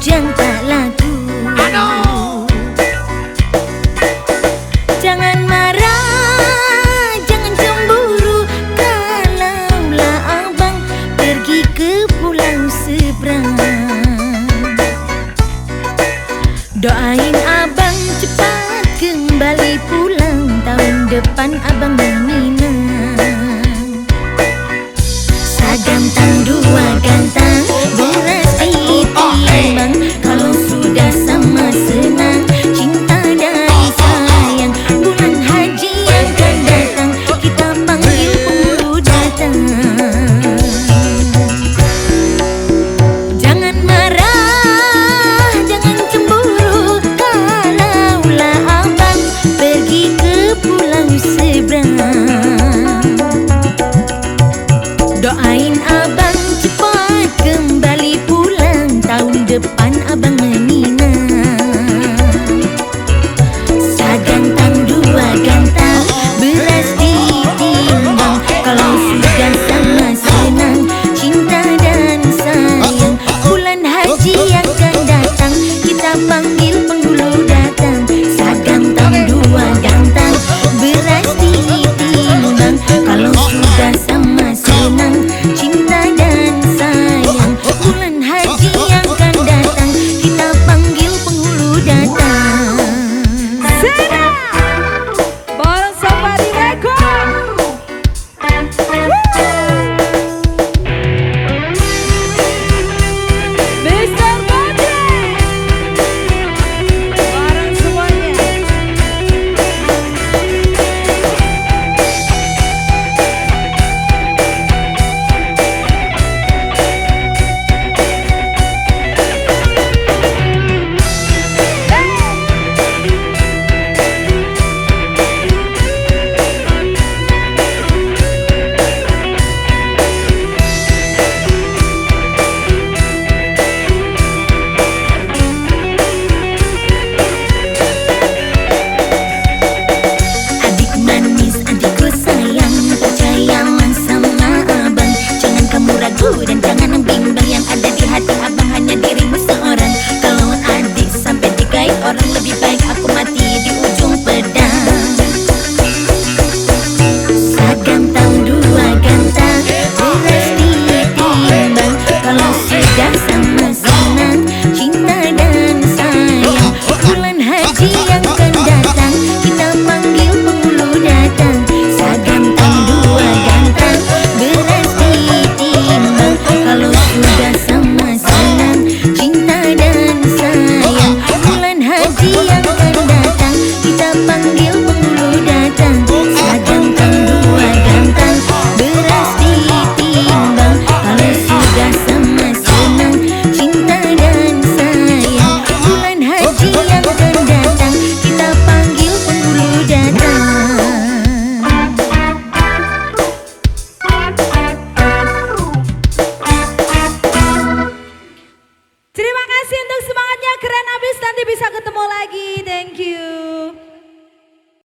hujan tak. Jangan marah, jangan cemburu. Kalaulah abang pergi ke pulau seberang. Doain abang cepat kembali pulang. Tahun depan abang depan Sem canta Lagi. Thank you.